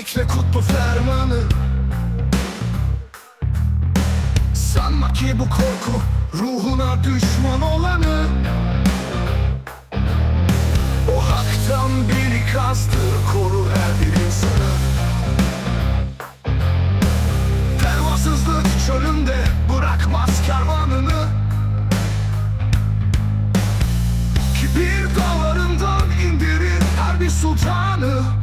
Bekle kutlu fermanı. Sanma ki bu korku ruhuna düşman olanı. O haktan bir ikazdır korur her bir insanı. Pervasızlık çölünde bırakmaz kervanını. Kibir dağlarından indirir her bir sultanı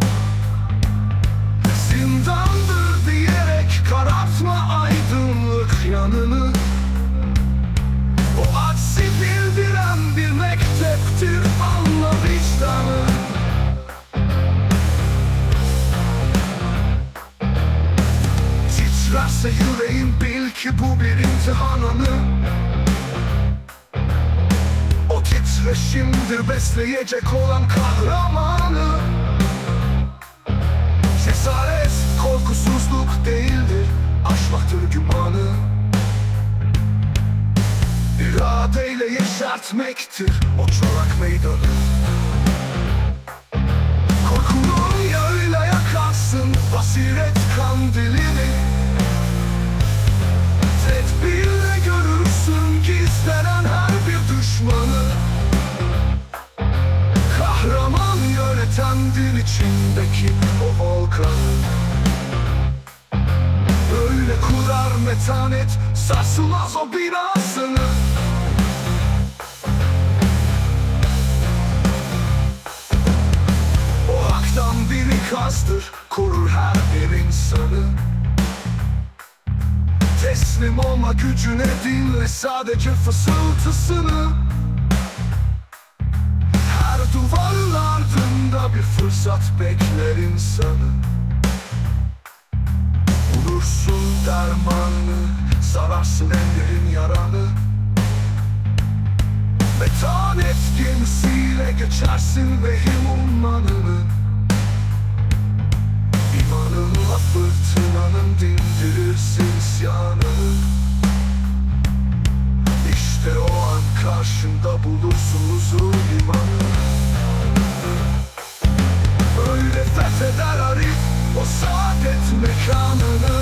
yanını O aksi bildiren bir mekteptir anla vicdanı. Titrerse yüreğin bil ki bu bir imtihan anı O titreşimdir besleyecek olan kahramanı yeşertmektir o çorak meydanı Korkunun yağıyla yakarsın basiret kandilini Tedbirle görürsün gizlenen her bir düşmanı. Kahraman yöneten din içindeki o volkanı Böyle kurar metanet sarsılmaz o binasını ikazdır korur her bir insanı. Teslim olma gücüne dinle sadece fısıltısını. Her duvarın ardında bir fırsat bekler insanı. Bulursun dermanını Sararsın ellerin yaranı. Metanet gemisiyle geçersin vehim ummanını ama fırtınanın dindirirse isyanı. İşte o an karşında bulursun huzur limanı. Öyle fetheder Arif o saadet mekanını.